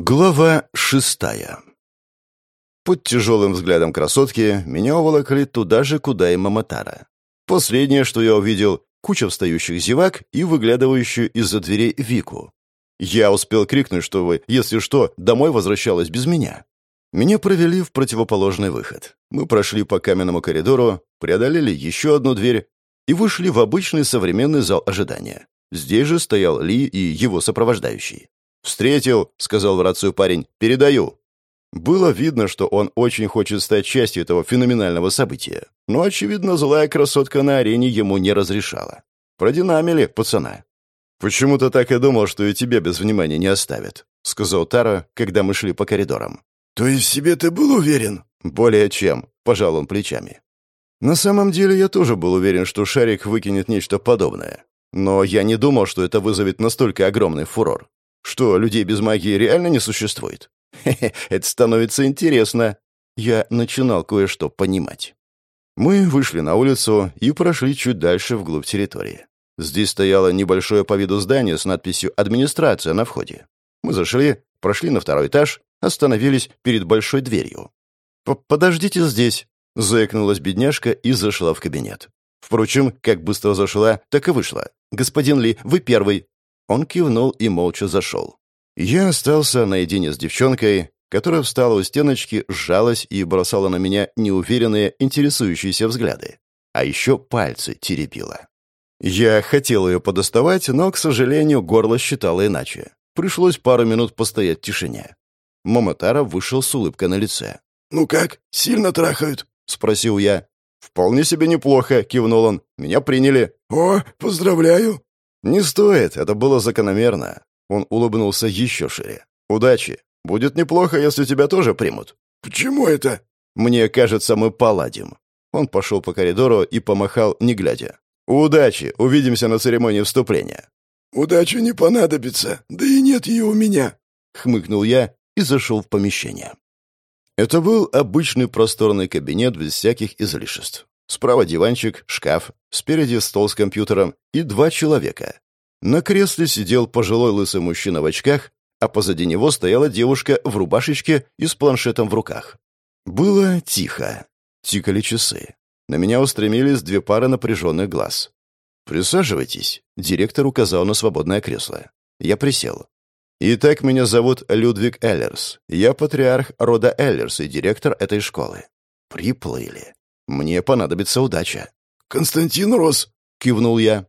Глава шестая Под тяжелым взглядом красотки меня уволокли туда же, куда и Маматара. Последнее, что я увидел, куча встающих зевак и выглядывающую из-за дверей Вику. Я успел крикнуть, что вы, если что, домой возвращалась без меня. Меня провели в противоположный выход. Мы прошли по каменному коридору, преодолели еще одну дверь и вышли в обычный современный зал ожидания. Здесь же стоял Ли и его сопровождающий. «Встретил», — сказал в рацию парень, — «передаю». Было видно, что он очень хочет стать частью этого феноменального события. Но, очевидно, злая красотка на арене ему не разрешала. Продинамили пацана. «Почему-то так и думал, что и тебя без внимания не оставят», — сказал Тара, когда мы шли по коридорам. «То есть в себе ты был уверен?» «Более чем», — пожал он плечами. На самом деле я тоже был уверен, что Шарик выкинет нечто подобное. Но я не думал, что это вызовет настолько огромный фурор. Что, людей без магии реально не существует? Хе-хе, это становится интересно. Я начинал кое-что понимать. Мы вышли на улицу и прошли чуть дальше вглубь территории. Здесь стояло небольшое по виду здание с надписью «Администрация» на входе. Мы зашли, прошли на второй этаж, остановились перед большой дверью. «Подождите здесь», — заикнулась бедняжка и зашла в кабинет. Впрочем, как быстро зашла, так и вышла. «Господин Ли, вы первый». Он кивнул и молча зашел. Я остался наедине с девчонкой, которая встала у стеночки, сжалась и бросала на меня неуверенные, интересующиеся взгляды. А еще пальцы теребила. Я хотел ее подоставать, но, к сожалению, горло считало иначе. Пришлось пару минут постоять в тишине. Момотара вышел с улыбкой на лице. «Ну как, сильно трахают?» — спросил я. «Вполне себе неплохо», — кивнул он. «Меня приняли». «О, поздравляю!» «Не стоит, это было закономерно». Он улыбнулся еще шире. «Удачи. Будет неплохо, если тебя тоже примут». «Почему это?» «Мне кажется, мы поладим». Он пошел по коридору и помахал, не глядя. «Удачи! Увидимся на церемонии вступления». «Удачи не понадобится, да и нет ее у меня», — хмыкнул я и зашел в помещение. Это был обычный просторный кабинет без всяких излишеств. Справа диванчик, шкаф, спереди стол с компьютером и два человека. На кресле сидел пожилой лысый мужчина в очках, а позади него стояла девушка в рубашечке и с планшетом в руках. Было тихо. Тикали часы. На меня устремились две пары напряженных глаз. «Присаживайтесь», — директор указал на свободное кресло. Я присел. «Итак, меня зовут Людвиг Эллерс. Я патриарх рода Эллерс и директор этой школы». Приплыли. Мне понадобится удача. «Константин Рос», — кивнул я.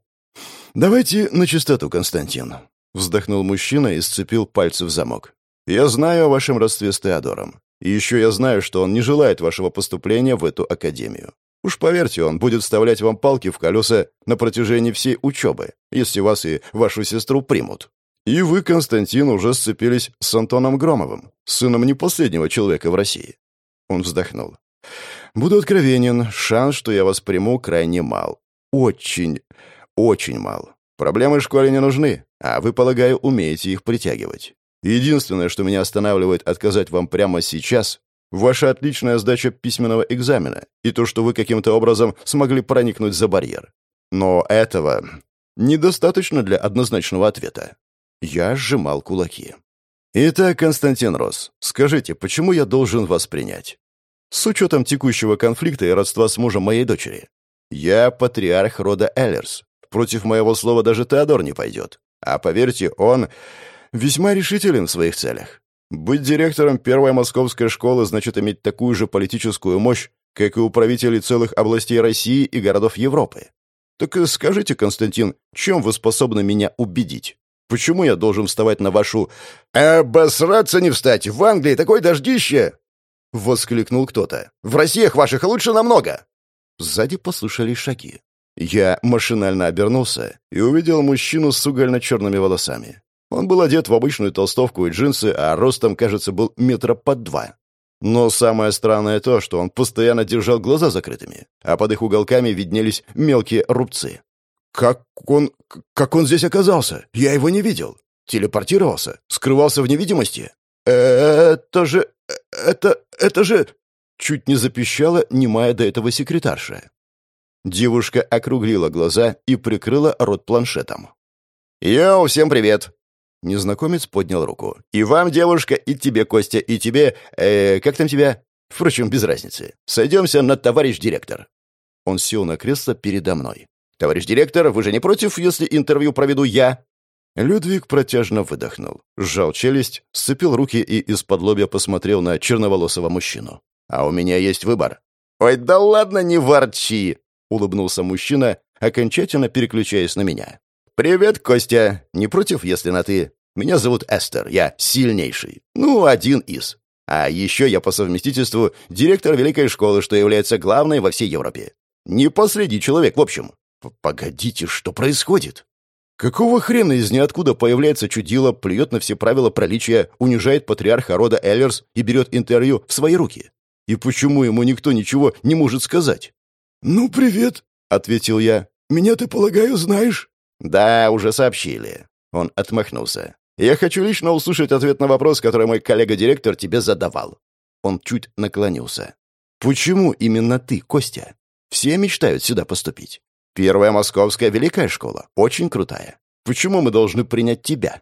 «Давайте на чистоту, Константин», — вздохнул мужчина и сцепил пальцы в замок. «Я знаю о вашем родстве с Теодором. И еще я знаю, что он не желает вашего поступления в эту академию. Уж поверьте, он будет вставлять вам палки в колеса на протяжении всей учебы, если вас и вашу сестру примут. И вы, Константин, уже сцепились с Антоном Громовым, сыном не последнего человека в России». Он вздохнул. Буду откровенен, шанс, что я вас приму, крайне мал. Очень, очень мал. Проблемы в школе не нужны, а вы, полагаю, умеете их притягивать. Единственное, что меня останавливает отказать вам прямо сейчас, ваша отличная сдача письменного экзамена и то, что вы каким-то образом смогли проникнуть за барьер. Но этого недостаточно для однозначного ответа. Я сжимал кулаки. Итак, Константин Рос, скажите, почему я должен вас принять? С учетом текущего конфликта и родства с мужем моей дочери. Я патриарх рода Эллерс. Против моего слова даже Теодор не пойдет. А поверьте, он весьма решителен в своих целях. Быть директором первой московской школы значит иметь такую же политическую мощь, как и у правителей целых областей России и городов Европы. Так скажите, Константин, чем вы способны меня убедить? Почему я должен вставать на вашу... «Обосраться не встать! В Англии такое дождище!» — воскликнул кто-то. «В Россиях ваших лучше намного!» Сзади послышались шаги. Я машинально обернулся и увидел мужчину с угольно-черными волосами. Он был одет в обычную толстовку и джинсы, а ростом, кажется, был метра под два. Но самое странное то, что он постоянно держал глаза закрытыми, а под их уголками виднелись мелкие рубцы. «Как он... как он здесь оказался? Я его не видел. Телепортировался? Скрывался в невидимости?» «Это же... это... это же...» Чуть не запищала немая до этого секретарша. Девушка округлила глаза и прикрыла рот планшетом. «Йоу, всем привет!» Незнакомец поднял руку. «И вам, девушка, и тебе, Костя, и тебе... Э, как там тебя? Впрочем, без разницы. Сойдемся на товарищ директор». Он сел на кресло передо мной. «Товарищ директор, вы же не против, если интервью проведу я?» Людвиг протяжно выдохнул, сжал челюсть, сцепил руки и из-под лобья посмотрел на черноволосого мужчину. «А у меня есть выбор». «Ой, да ладно, не ворчи!» — улыбнулся мужчина, окончательно переключаясь на меня. «Привет, Костя. Не против, если на «ты»? Меня зовут Эстер, я сильнейший. Ну, один из. А еще я по совместительству директор великой школы, что является главной во всей Европе. Не последний человек, в общем. Погодите, что происходит? Какого хрена из ниоткуда появляется чудило, плюет на все правила приличия, унижает патриарха рода Эллерс и берет интервью в свои руки? И почему ему никто ничего не может сказать? «Ну, привет», — ответил я. «Меня ты, полагаю, знаешь?» «Да, уже сообщили». Он отмахнулся. «Я хочу лично услышать ответ на вопрос, который мой коллега-директор тебе задавал». Он чуть наклонился. «Почему именно ты, Костя? Все мечтают сюда поступить. Первая московская великая школа, очень крутая. Почему мы должны принять тебя?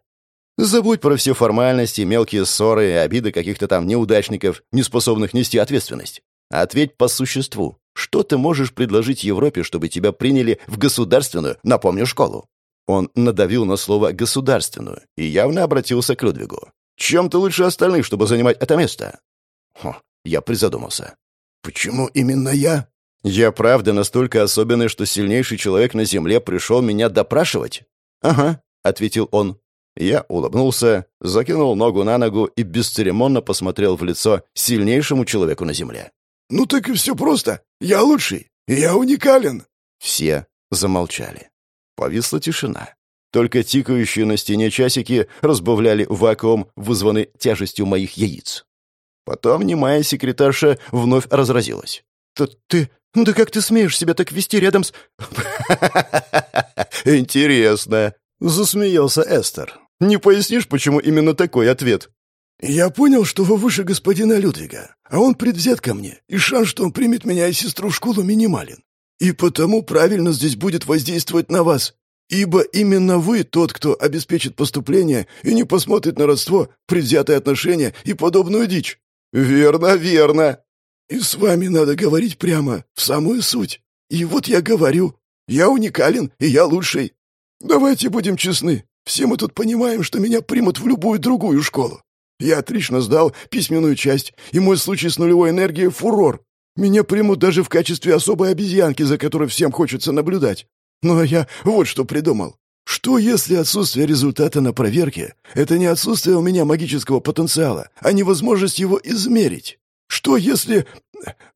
Забудь про все формальности, мелкие ссоры и обиды каких-то там неудачников, не способных нести ответственность. Ответь по существу. Что ты можешь предложить Европе, чтобы тебя приняли в государственную, напомню, школу?» Он надавил на слово «государственную» и явно обратился к Людвигу. «Чем ты лучше остальных, чтобы занимать это место?» Хо, я призадумался. «Почему именно я?» «Я правда настолько особенный, что сильнейший человек на Земле пришел меня допрашивать?» «Ага», — ответил он. Я улыбнулся, закинул ногу на ногу и бесцеремонно посмотрел в лицо сильнейшему человеку на Земле. «Ну так и все просто. Я лучший. Я уникален». Все замолчали. Повисла тишина. Только тикающие на стене часики разбавляли вакуум, вызванный тяжестью моих яиц. Потом немая секретарша вновь разразилась. «Ты... ты... да как ты смеешь себя так вести рядом с...» «Интересно», — засмеялся Эстер. «Не пояснишь, почему именно такой ответ?» «Я понял, что вы выше господина Людвига, а он предвзят ко мне, и шанс, что он примет меня и сестру в школу, минимален. И потому правильно здесь будет воздействовать на вас, ибо именно вы тот, кто обеспечит поступление и не посмотрит на родство, предвзятые отношения и подобную дичь». «Верно, верно». «И с вами надо говорить прямо, в самую суть. И вот я говорю, я уникален, и я лучший. Давайте будем честны, все мы тут понимаем, что меня примут в любую другую школу. Я отлично сдал письменную часть, и мой случай с нулевой энергией — фурор. Меня примут даже в качестве особой обезьянки, за которой всем хочется наблюдать. Но я вот что придумал. Что если отсутствие результата на проверке — это не отсутствие у меня магического потенциала, а невозможность его измерить? Что если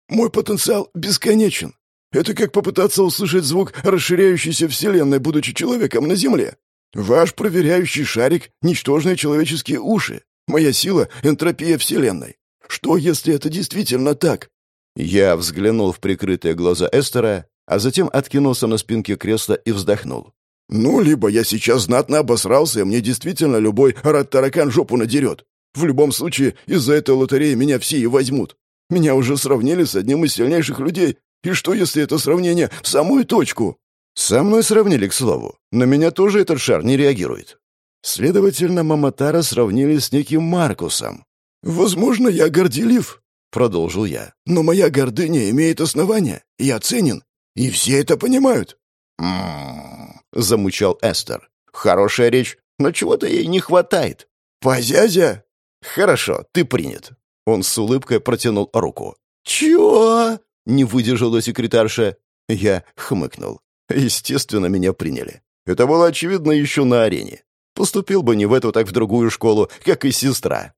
мой потенциал бесконечен? Это как попытаться услышать звук расширяющейся Вселенной, будучи человеком на Земле. Ваш проверяющий шарик — ничтожные человеческие уши. Моя сила — энтропия Вселенной. Что, если это действительно так?» Я взглянул в прикрытые глаза Эстера, а затем откинулся на спинке кресла и вздохнул. «Ну, либо я сейчас знатно обосрался, и мне действительно любой рад-таракан жопу надерет. В любом случае, из-за этой лотереи меня все и возьмут. Меня уже сравнили с одним из сильнейших людей. И что, если это сравнение в самую точку?» «Со мной сравнили, к слову. На меня тоже этот шар не реагирует. Следовательно, Маматара сравнили с неким Маркусом. «Возможно, я горделив», — продолжил я. «Но моя гордыня имеет основания, я ценен, и все это понимают». «М-м-м», замучал Эстер. «Хорошая речь, но чего-то ей не хватает». «Позязя?» «Хорошо, ты принят». Он с улыбкой протянул руку. «Чего?» — не выдержала секретарша. Я хмыкнул. Естественно, меня приняли. Это было очевидно еще на арене. Поступил бы не в эту, так в другую школу, как и сестра.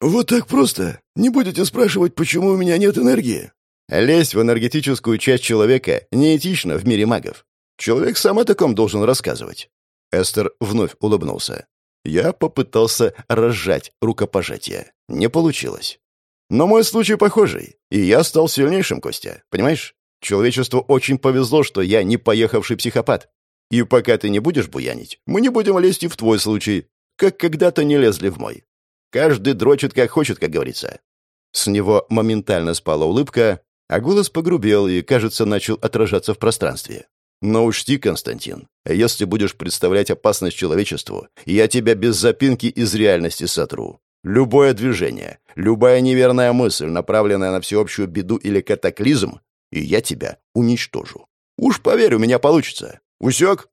«Вот так просто? Не будете спрашивать, почему у меня нет энергии?» Лезть в энергетическую часть человека неэтично в мире магов. Человек сам о таком должен рассказывать. Эстер вновь улыбнулся. Я попытался разжать рукопожатие. Не получилось. Но мой случай похожий, и я стал сильнейшим, Костя. Понимаешь? Человечеству очень повезло, что я не поехавший психопат. И пока ты не будешь буянить, мы не будем лезть и в твой случай, как когда-то не лезли в мой. Каждый дрочит как хочет, как говорится». С него моментально спала улыбка, а голос погрубел и, кажется, начал отражаться в пространстве. Но учти, Константин, если будешь представлять опасность человечеству, я тебя без запинки из реальности сотру. Любое движение, любая неверная мысль, направленная на всеобщую беду или катаклизм, и я тебя уничтожу. Уж поверь, у меня получится. Усек?»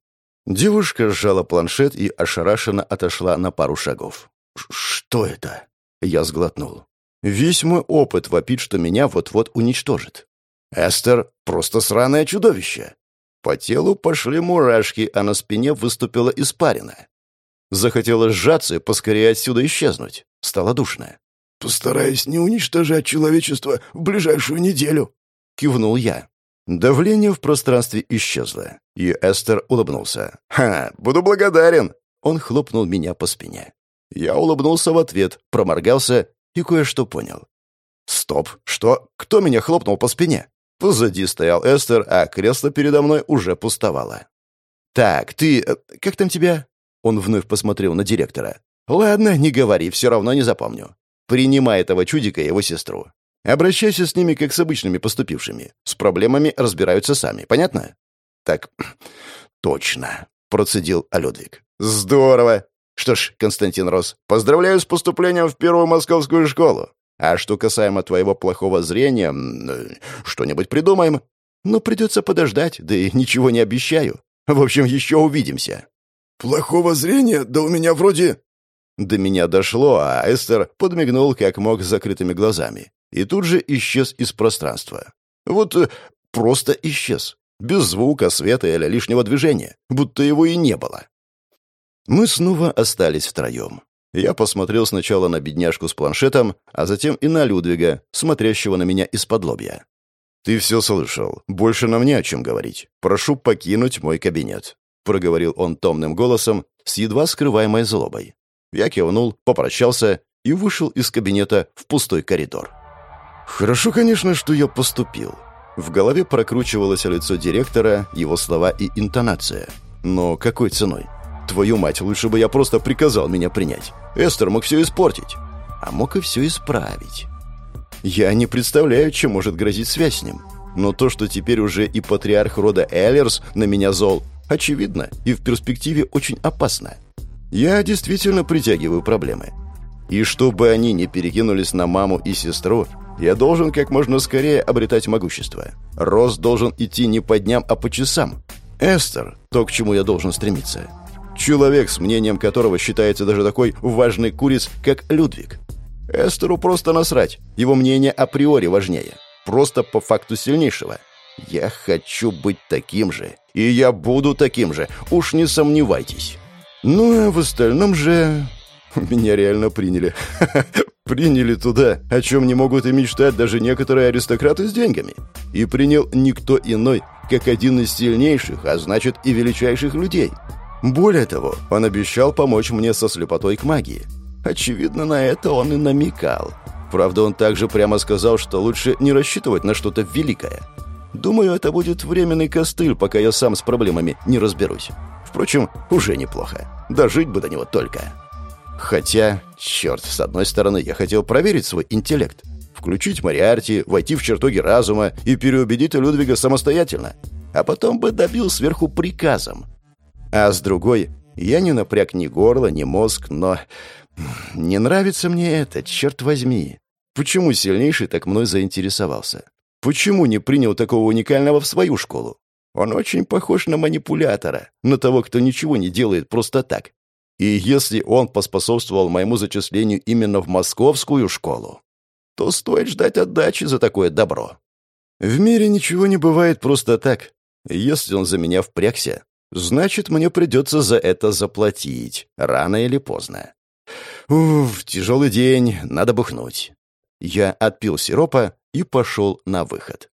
Девушка сжала планшет и ошарашенно отошла на пару шагов. «Что это?» Я сглотнул. Весь мой опыт вопит, что меня вот-вот уничтожит. Эстер — просто сраное чудовище. По телу пошли мурашки, а на спине выступила испарина. Захотелось сжаться и поскорее отсюда исчезнуть. Стало душно. «Постараюсь не уничтожать человечество в ближайшую неделю», — кивнул я. Давление в пространстве исчезло, и Эстер улыбнулся. «Ха, буду благодарен!» Он хлопнул меня по спине. Я улыбнулся в ответ, проморгался и кое-что понял. «Стоп! Что? Кто меня хлопнул по спине?» Позади стоял Эстер, а кресло передо мной уже пустовало. «Так, ты... Э, как там тебя?» Он вновь посмотрел на директора. «Ладно, не говори, все равно не запомню. Принимай этого чудика и его сестру. Обращайся с ними, как с обычными поступившими. С проблемами разбираются сами, понятно?» «Так, точно», — процедил Алюдвиг. «Здорово! Что ж, Константин Рос, поздравляю с поступлением в первую московскую школу. А что касаемо твоего плохого зрения, что-нибудь придумаем. Но придется подождать, да и ничего не обещаю. В общем, еще увидимся». «Плохого зрения? Да у меня вроде...» До меня дошло, а Эстер подмигнул как мог с закрытыми глазами. И тут же исчез из пространства. Вот э, просто исчез. Без звука, света или лишнего движения. Будто его и не было. Мы снова остались втроем. Я посмотрел сначала на бедняжку с планшетом, а затем и на Людвига, смотрящего на меня из-под лобья. «Ты все слышал. Больше нам не о чем говорить. Прошу покинуть мой кабинет», — проговорил он томным голосом с едва скрываемой злобой. Я кивнул, попрощался и вышел из кабинета в пустой коридор. Хорошо, конечно, что я поступил. В голове прокручивалось лицо директора, его слова и интонация. Но какой ценой? Твою мать, лучше бы я просто приказал меня принять. Эстер мог все испортить. А мог и все исправить. Я не представляю, чем может грозить связь с ним. Но то, что теперь уже и патриарх рода Эллерс на меня зол, очевидно и в перспективе очень опасно. Я действительно притягиваю проблемы. И чтобы они не перекинулись на маму и сестру, я должен как можно скорее обретать могущество. Рост должен идти не по дням, а по часам. Эстер — то, к чему я должен стремиться. Человек, с мнением которого считается даже такой важный куриц, как Людвиг. Эстеру просто насрать. Его мнение априори важнее. Просто по факту сильнейшего. Я хочу быть таким же. И я буду таким же. Уж не сомневайтесь. Ну, а в остальном же... Меня реально приняли. Приняли туда, о чем не могут и мечтать даже некоторые аристократы с деньгами. И принял никто иной, как один из сильнейших, а значит и величайших людей — более того, он обещал помочь мне со слепотой к магии. Очевидно, на это он и намекал. Правда, он также прямо сказал, что лучше не рассчитывать на что-то великое. Думаю, это будет временный костыль, пока я сам с проблемами не разберусь. Впрочем, уже неплохо. Дожить бы до него только. Хотя, черт, с одной стороны, я хотел проверить свой интеллект. Включить Мариарти, войти в чертоги разума и переубедить Людвига самостоятельно. А потом бы добил сверху приказом. А с другой, я не напряг ни горло, ни мозг, но... Не нравится мне это, черт возьми. Почему сильнейший так мной заинтересовался? Почему не принял такого уникального в свою школу? Он очень похож на манипулятора, на того, кто ничего не делает просто так. И если он поспособствовал моему зачислению именно в московскую школу, то стоит ждать отдачи за такое добро. В мире ничего не бывает просто так. Если он за меня впрягся, Значит, мне придется за это заплатить, рано или поздно. Уф, тяжелый день, надо бухнуть. Я отпил сиропа и пошел на выход.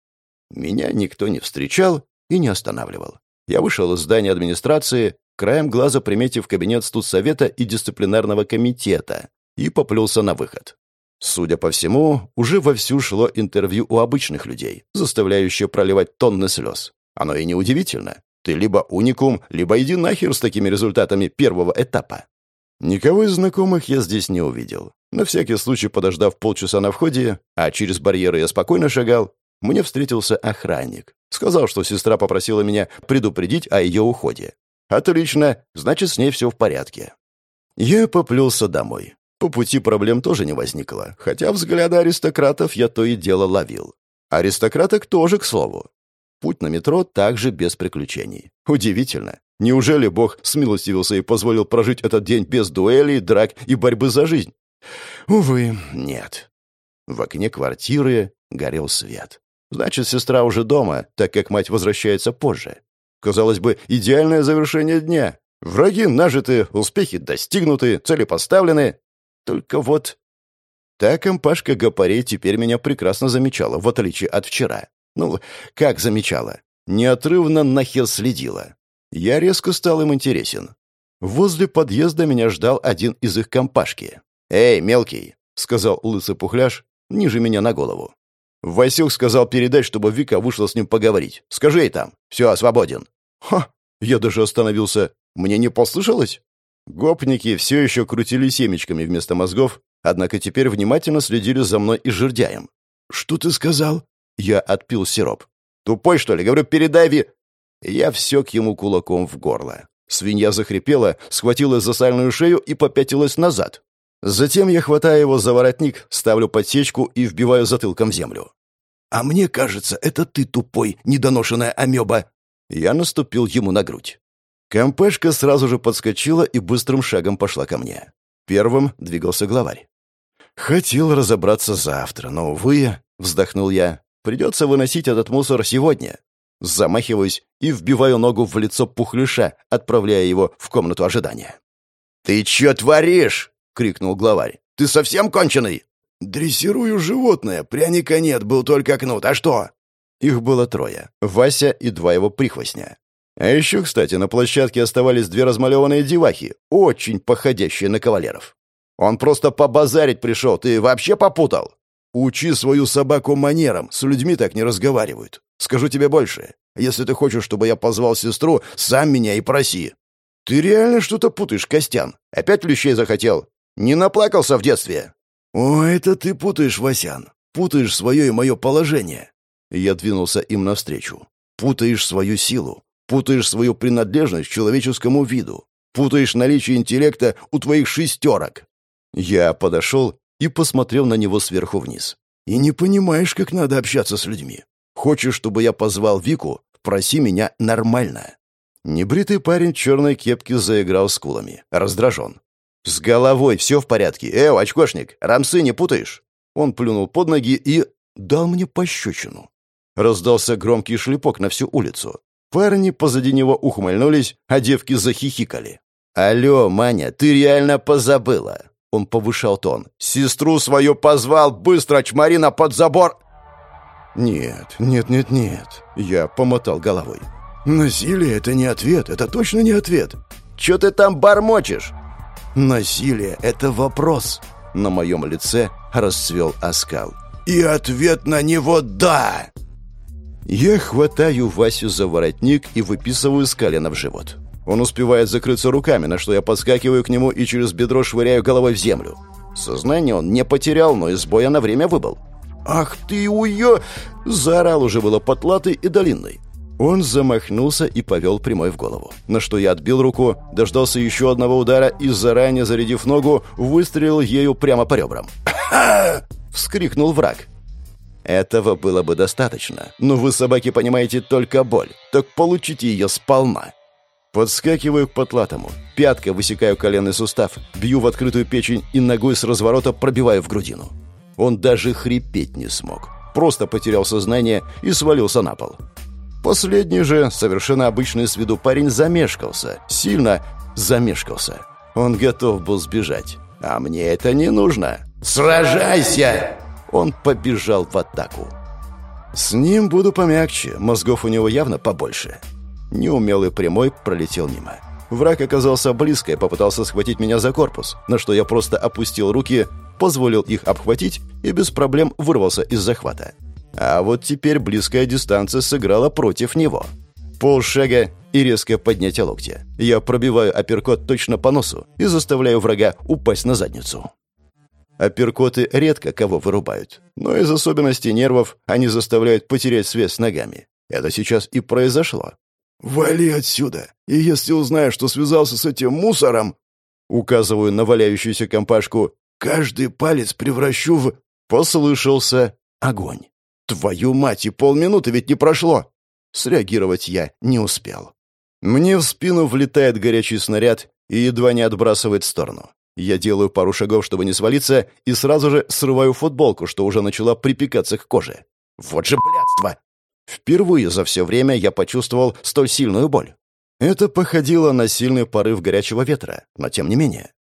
Меня никто не встречал и не останавливал. Я вышел из здания администрации, краем глаза приметив кабинет студсовета и дисциплинарного комитета, и поплелся на выход. Судя по всему, уже вовсю шло интервью у обычных людей, заставляющее проливать тонны слез. Оно и неудивительно. Ты либо уникум, либо иди нахер с такими результатами первого этапа. Никого из знакомых я здесь не увидел. На всякий случай, подождав полчаса на входе, а через барьеры я спокойно шагал, мне встретился охранник. Сказал, что сестра попросила меня предупредить о ее уходе. Отлично, значит, с ней все в порядке. Я поплелся домой. По пути проблем тоже не возникло, хотя взгляды аристократов я то и дело ловил. Аристократок тоже, к слову. Путь на метро также без приключений. Удивительно. Неужели Бог смилостивился и позволил прожить этот день без дуэлей, драк и борьбы за жизнь? Увы, нет. В окне квартиры горел свет. Значит, сестра уже дома, так как мать возвращается позже. Казалось бы, идеальное завершение дня. Враги нажиты, успехи достигнуты, цели поставлены. Только вот... Та компашка Гапарей теперь меня прекрасно замечала, в отличие от вчера. Ну, как замечала? Неотрывно нахер следила. Я резко стал им интересен. Возле подъезда меня ждал один из их компашки. «Эй, мелкий!» — сказал лысый пухляш, ниже меня на голову. Васюк сказал передать, чтобы Вика вышла с ним поговорить. Скажи ей там. Все, свободен. Ха! Я даже остановился. Мне не послышалось? Гопники все еще крутили семечками вместо мозгов, однако теперь внимательно следили за мной и жердяем. «Что ты сказал?» Я отпил сироп. «Тупой, что ли? Говорю, передай Ви...» Я всек ему кулаком в горло. Свинья захрипела, схватила за сальную шею и попятилась назад. Затем я хватаю его за воротник, ставлю подсечку и вбиваю затылком в землю. «А мне кажется, это ты тупой, недоношенная амеба!» Я наступил ему на грудь. Компешка сразу же подскочила и быстрым шагом пошла ко мне. Первым двигался главарь. «Хотел разобраться завтра, но, увы, — вздохнул я, — придется выносить этот мусор сегодня». Замахиваюсь и вбиваю ногу в лицо пухлюша, отправляя его в комнату ожидания. «Ты чё творишь?» — крикнул главарь. «Ты совсем конченый?» «Дрессирую животное. Пряника нет, был только кнут. А что?» Их было трое. Вася и два его прихвостня. А еще, кстати, на площадке оставались две размалеванные девахи, очень походящие на кавалеров. Он просто побазарить пришел, ты вообще попутал? Учи свою собаку манерам, с людьми так не разговаривают. Скажу тебе больше. Если ты хочешь, чтобы я позвал сестру, сам меня и проси. Ты реально что-то путаешь, Костян. Опять лещей захотел? Не наплакался в детстве?» «О, это ты путаешь, Васян. Путаешь свое и мое положение». Я двинулся им навстречу. «Путаешь свою силу. Путаешь свою принадлежность к человеческому виду. Путаешь наличие интеллекта у твоих шестерок». Я подошел и посмотрел на него сверху вниз. «И не понимаешь, как надо общаться с людьми. Хочешь, чтобы я позвал Вику? Проси меня нормально». Небритый парень в черной кепке заиграл скулами. Раздражен. «С головой все в порядке. Эу, очкошник, рамсы не путаешь?» Он плюнул под ноги и дал мне пощечину. Раздался громкий шлепок на всю улицу. Парни позади него ухмыльнулись, а девки захихикали. «Алло, Маня, ты реально позабыла?» Он повышал тон. «Сестру свою позвал, быстро, чмарина, под забор!» «Нет, нет, нет, нет», — я помотал головой. «Насилие — это не ответ, это точно не ответ». «Чё ты там бормочешь?» Насилие — это вопрос. На моем лице расцвел оскал. И ответ на него «да». Я хватаю Васю за воротник и выписываю с колена в живот. Он успевает закрыться руками, на что я подскакиваю к нему и через бедро швыряю головой в землю. Сознание он не потерял, но из боя на время выбыл. «Ах ты уё!» — заорал уже было потлатый и долинный. Он замахнулся и повел прямой в голову. На что я отбил руку, дождался еще одного удара и, заранее зарядив ногу, выстрелил ею прямо по ребрам. вскрикнул враг. Этого было бы достаточно, но вы, собаки, понимаете только боль. Так получите ее сполна. Подскакиваю к потлатому. Пяткой высекаю коленный сустав, бью в открытую печень и ногой с разворота пробиваю в грудину. Он даже хрипеть не смог. Просто потерял сознание и свалился на пол. Последний же, совершенно обычный с виду парень, замешкался. Сильно замешкался. Он готов был сбежать. А мне это не нужно. «Сражайся!» Он побежал в атаку. С ним буду помягче, мозгов у него явно побольше. Неумелый прямой пролетел мимо. Враг оказался близко и попытался схватить меня за корпус, на что я просто опустил руки, позволил их обхватить и без проблем вырвался из захвата. А вот теперь близкая дистанция сыграла против него. Полшага и резкое поднятие локтя. Я пробиваю апперкот точно по носу и заставляю врага упасть на задницу. Апперкоты редко кого вырубают, но из особенностей нервов они заставляют потерять связь с ногами. Это сейчас и произошло. «Вали отсюда! И если узнаешь, что связался с этим мусором...» Указываю на валяющуюся компашку. «Каждый палец превращу в...» Послышался огонь. «Твою мать, и полминуты ведь не прошло!» Среагировать я не успел. Мне в спину влетает горячий снаряд и едва не отбрасывает в сторону. Я делаю пару шагов, чтобы не свалиться, и сразу же срываю футболку, что уже начала припекаться к коже. Вот же блядство! Впервые за все время я почувствовал столь сильную боль. Это походило на сильный порыв горячего ветра, но тем не менее.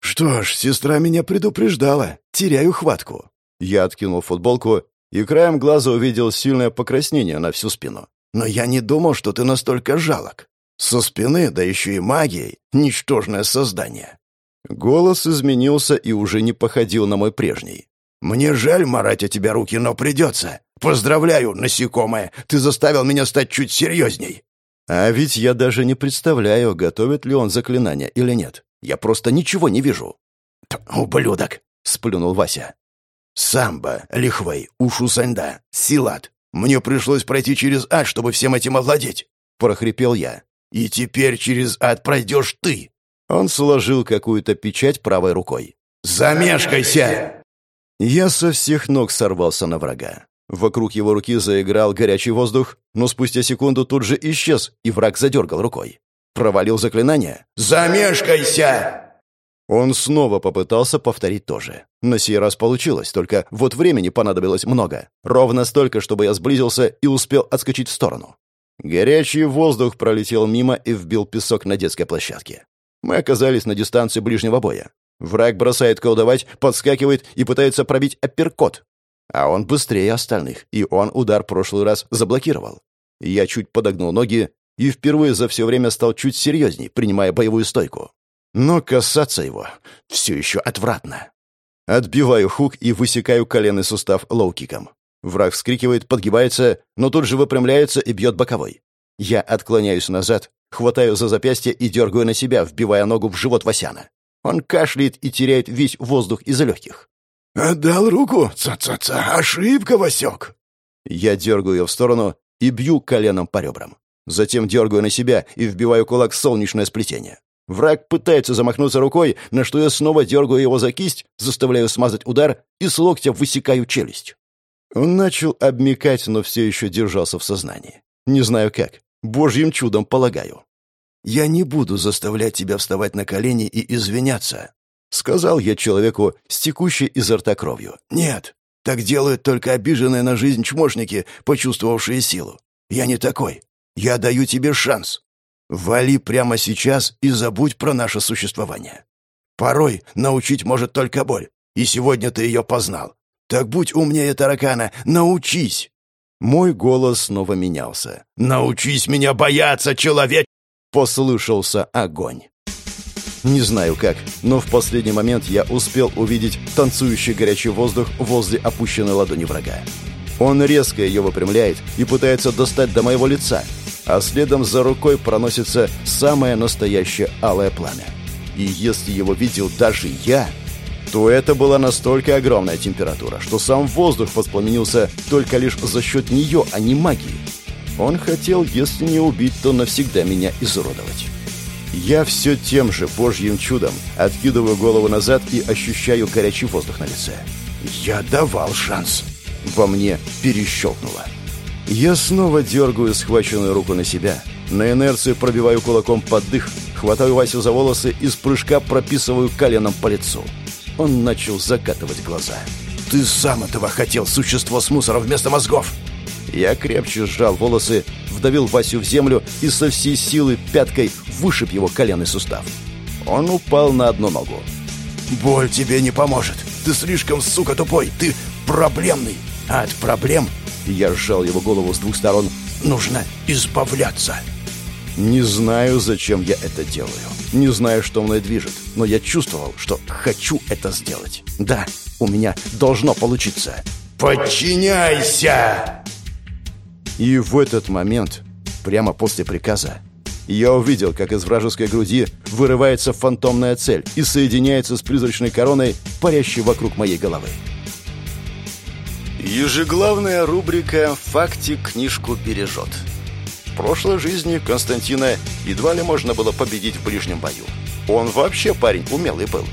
«Что ж, сестра меня предупреждала. Теряю хватку». Я откинул футболку и краем глаза увидел сильное покраснение на всю спину. «Но я не думал, что ты настолько жалок. Со спины, да еще и магией, ничтожное создание». Голос изменился и уже не походил на мой прежний. «Мне жаль марать о тебя руки, но придется. Поздравляю, насекомое, ты заставил меня стать чуть серьезней». А ведь я даже не представляю, готовит ли он заклинание или нет. Я просто ничего не вижу. «Ублюдок!» — сплюнул Вася. «Самбо, лихвей, ушу саньда, силат. Мне пришлось пройти через ад, чтобы всем этим овладеть!» — прохрипел я. «И теперь через ад пройдешь ты!» Он сложил какую-то печать правой рукой. «Замешкайся!» Я со всех ног сорвался на врага. Вокруг его руки заиграл горячий воздух, но спустя секунду тут же исчез, и враг задергал рукой. Провалил заклинание. «Замешкайся!» Он снова попытался повторить то же. На сей раз получилось, только вот времени понадобилось много. Ровно столько, чтобы я сблизился и успел отскочить в сторону. Горячий воздух пролетел мимо и вбил песок на детской площадке. Мы оказались на дистанции ближнего боя. Враг бросает колдовать, подскакивает и пытается пробить апперкот. А он быстрее остальных, и он удар прошлый раз заблокировал. Я чуть подогнул ноги и впервые за все время стал чуть серьезней, принимая боевую стойку. Но касаться его все еще отвратно. Отбиваю хук и высекаю коленный сустав лоу-киком. Враг вскрикивает, подгибается, но тут же выпрямляется и бьет боковой. Я отклоняюсь назад, хватаю за запястье и дергаю на себя, вбивая ногу в живот Васяна. Он кашляет и теряет весь воздух из легких. «Отдал руку? Ца-ца-ца! Ошибка, Васек!» Я дергаю ее в сторону и бью коленом по ребрам. Затем дергаю на себя и вбиваю кулак в солнечное сплетение. Враг пытается замахнуться рукой, на что я снова дергаю его за кисть, заставляю смазать удар и с локтя высекаю челюсть. Он начал обмекать, но все еще держался в сознании. Не знаю как. Божьим чудом полагаю. «Я не буду заставлять тебя вставать на колени и извиняться», — сказал я человеку с текущей изо рта кровью. «Нет, так делают только обиженные на жизнь чмошники, почувствовавшие силу. Я не такой. Я даю тебе шанс. Вали прямо сейчас и забудь про наше существование. Порой научить может только боль, и сегодня ты ее познал. Так будь умнее таракана, научись!» Мой голос снова менялся. «Научись меня бояться, человек!» Послышался огонь. Не знаю как, но в последний момент я успел увидеть танцующий горячий воздух возле опущенной ладони врага. Он резко ее выпрямляет и пытается достать до моего лица, а следом за рукой проносится самое настоящее алое пламя. И если его видел даже я, то это была настолько огромная температура, что сам воздух воспламенился только лишь за счет нее, а не магии. Он хотел, если не убить, то навсегда меня изуродовать. Я все тем же божьим чудом откидываю голову назад и ощущаю горячий воздух на лице. Я давал шанс. Во мне перещелкнуло. Я снова дергаю схваченную руку на себя. На инерции пробиваю кулаком под дых, хватаю Васю за волосы и с прыжка прописываю коленом по лицу. Он начал закатывать глаза. «Ты сам этого хотел, существо с мусором вместо мозгов!» Я крепче сжал волосы, вдавил Васю в землю и со всей силы пяткой вышиб его коленный сустав. Он упал на одну ногу. «Боль тебе не поможет. Ты слишком, сука, тупой. Ты проблемный. А от проблем...» Я сжал его голову с двух сторон. «Нужно избавляться». Не знаю, зачем я это делаю. Не знаю, что мной движет. Но я чувствовал, что хочу это сделать. Да, у меня должно получиться. «Подчиняйся!» И в этот момент, прямо после приказа, я увидел, как из вражеской груди вырывается фантомная цель и соединяется с призрачной короной, парящей вокруг моей головы. Ежеглавная рубрика «Фактик книжку бережет». В прошлой жизни Константина едва ли можно было победить в ближнем бою. Он вообще парень умелый был.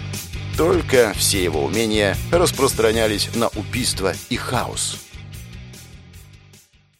Только все его умения распространялись на убийство и хаос.